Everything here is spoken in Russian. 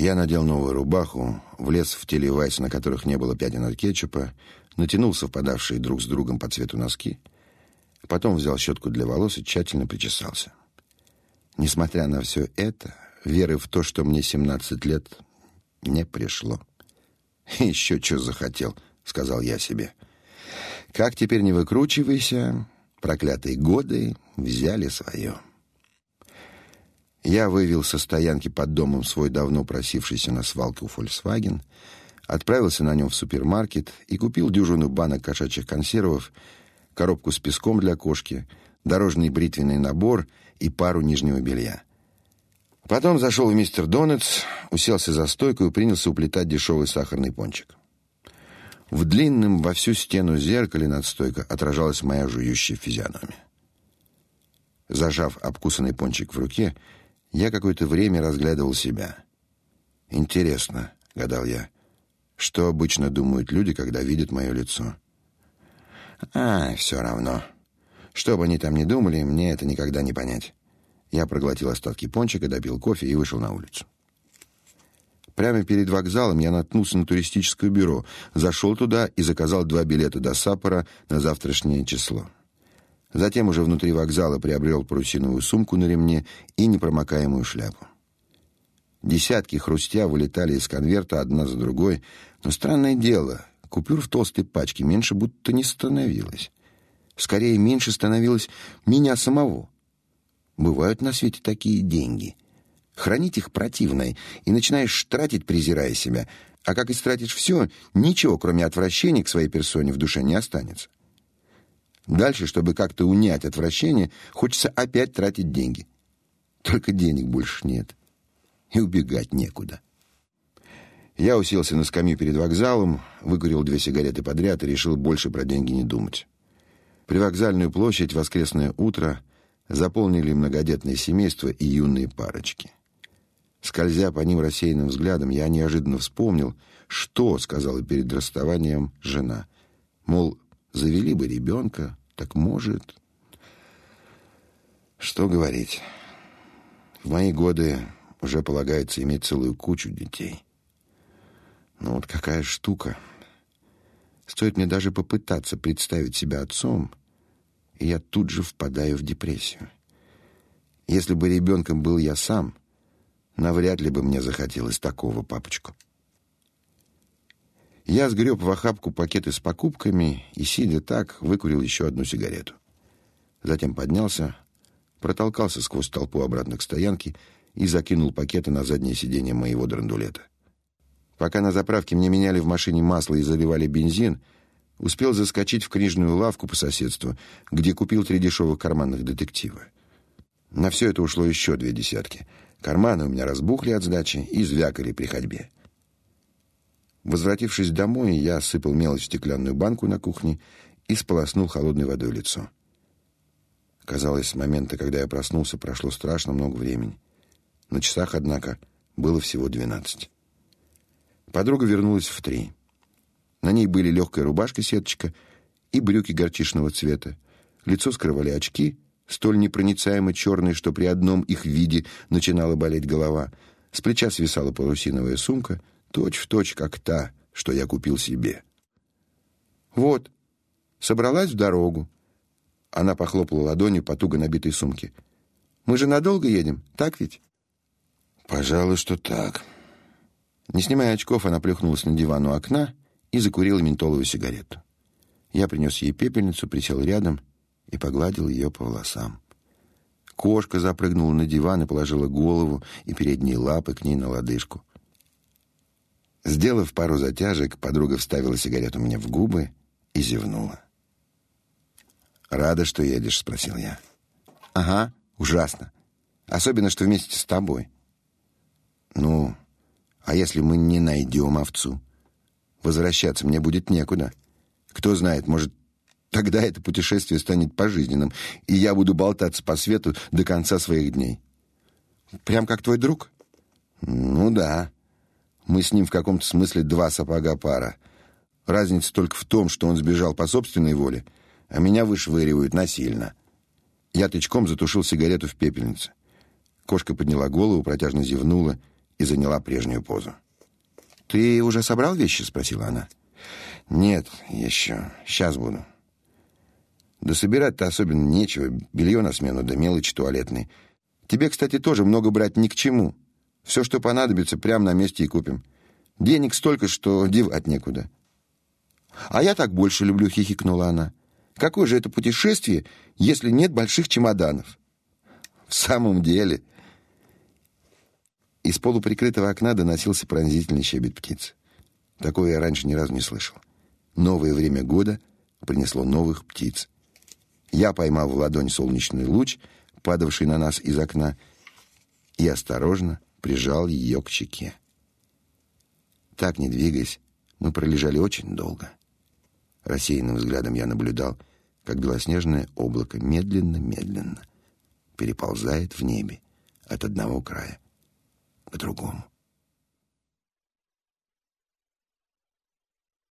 Я надел новую рубаху, влез в телевайс, на которых не было пятен от кетчупа, натянул совпадавшие друг с другом по цвету носки, потом взял щетку для волос и тщательно причесался. Несмотря на все это, веры в то, что мне 17 лет, не пришло. «Еще что захотел», — сказал я себе. «Как теперь не выкручивайся, проклятые годы взяли свое». Я вывел со стоянки под домом свой давно просившийся на свалку Volkswagen, отправился на нем в супермаркет и купил дюжину банок кошачьих консервов, коробку с песком для кошки, дорожный бритвенный набор и пару нижнего белья. Потом зашел в мистер Донатс, уселся за стойку и принялся уплетать дешевый сахарный пончик. В длинном во всю стену зеркале над стойкой отражалась моя жующая физиономия. Зажав обкусанный пончик в руке, я какое-то время разглядывал себя. Интересно, гадал я, что обычно думают люди, когда видят мое лицо. А, все равно. Что бы они там ни думали, мне это никогда не понять. Я проглотил остатки пончика, допил кофе и вышел на улицу. Прямо перед вокзалом я наткнулся на туристическое бюро, зашел туда и заказал два билета до Саппора на завтрашнее число. Затем уже внутри вокзала приобрел парусиновую сумку на ремне и непромокаемую шляпу. Десятки хрустя вылетали из конверта одна за другой, но странное дело, купюр в толстой пачке меньше будто не становилось. Скорее, меньше становилось меня самого. Бывают на свете такие деньги. Хранить их противно, и начинаешь тратить, презирая себя, а как истратишь все, ничего, кроме отвращения к своей персоне, в душе не останется. Дальше, чтобы как-то унять отвращение, хочется опять тратить деньги. Только денег больше нет. И убегать некуда. Я уселся на скамью перед вокзалом, выкурил две сигареты подряд и решил больше про деньги не думать. Привокзальную площадь воскресное утро заполнили многодетные семейства и юные парочки. Скользя по ним рассеянным взглядом, я неожиданно вспомнил, что сказала перед расставанием жена. Мол, завели бы ребенка, так может... Что говорить? В мои годы уже полагается иметь целую кучу детей. Но вот какая штука. Стоит мне даже попытаться представить себя отцом, и я тут же впадаю в депрессию. Если бы ребенком был я сам, навряд ли бы мне захотелось такого папочку. Я сгреб в охапку пакеты с покупками и, сидя так, выкурил еще одну сигарету. Затем поднялся, протолкался сквозь толпу обратно к стоянке и закинул пакеты на заднее сиденье моего драндулета. Пока на заправке мне меняли в машине масло и заливали бензин, успел заскочить в книжную лавку по соседству, где купил три дешевых карманных детектива. На все это ушло еще две десятки. Карманы у меня разбухли от сдачи и звякали при ходьбе. Возвратившись домой, я сыпал мелочь в стеклянную банку на кухне и сполоснул холодной водой лицо. Казалось, с момента, когда я проснулся, прошло страшно много времени. На часах, однако, было всего двенадцать. Подруга вернулась в три. На ней были легкая рубашка-сеточка и брюки горчичного цвета. Лицо скрывали очки, столь непроницаемо черные, что при одном их виде начинала болеть голова. С плеча свисала парусиновая сумка — точь в точь как та, что я купил себе. Вот, собралась в дорогу. Она похлопала ладонью по туго набитой сумке. Мы же надолго едем, так ведь? Пожалуй, что так. Не снимая очков, она плюхнулась на диван у окна и закурила ментоловую сигарету. Я принес ей пепельницу, присел рядом и погладил ее по волосам. Кошка запрыгнула на диван и положила голову и передние лапы к ней на лодыжку. Сделав пару затяжек, подруга вставила сигарету мне в губы и зевнула. «Рада, что едешь?» — спросил я. «Ага, ужасно. Особенно, что вместе с тобой». «Ну, а если мы не найдем овцу? Возвращаться мне будет некуда. Кто знает, может, тогда это путешествие станет пожизненным, и я буду болтаться по свету до конца своих дней». «Прям как твой друг?» «Ну да». Мы с ним в каком-то смысле два сапога пара. Разница только в том, что он сбежал по собственной воле, а меня вышвыривают насильно. Я тычком затушил сигарету в пепельнице. Кошка подняла голову, протяжно зевнула и заняла прежнюю позу. «Ты уже собрал вещи?» — спросила она. «Нет, еще. Сейчас буду». «Да собирать-то особенно нечего. Белье на смену, да мелочи туалетные. Тебе, кстати, тоже много брать ни к чему. Все, что понадобится, прямо на месте и купим. Денег столько, что девать некуда». «А я так больше люблю», — хихикнула она. «Какое же это путешествие, если нет больших чемоданов?» «В самом деле...» Из полуприкрытого окна доносился пронзительный щебет птиц. Такое я раньше ни разу не слышал. Новое время года принесло новых птиц. Я поймал в ладонь солнечный луч, падавший на нас из окна, и осторожно прижал ее к щеке. Так, не двигаясь, мы пролежали очень долго. Рассеянным взглядом я наблюдал, как белоснежное облако медленно-медленно переползает в небе от одного края к другому.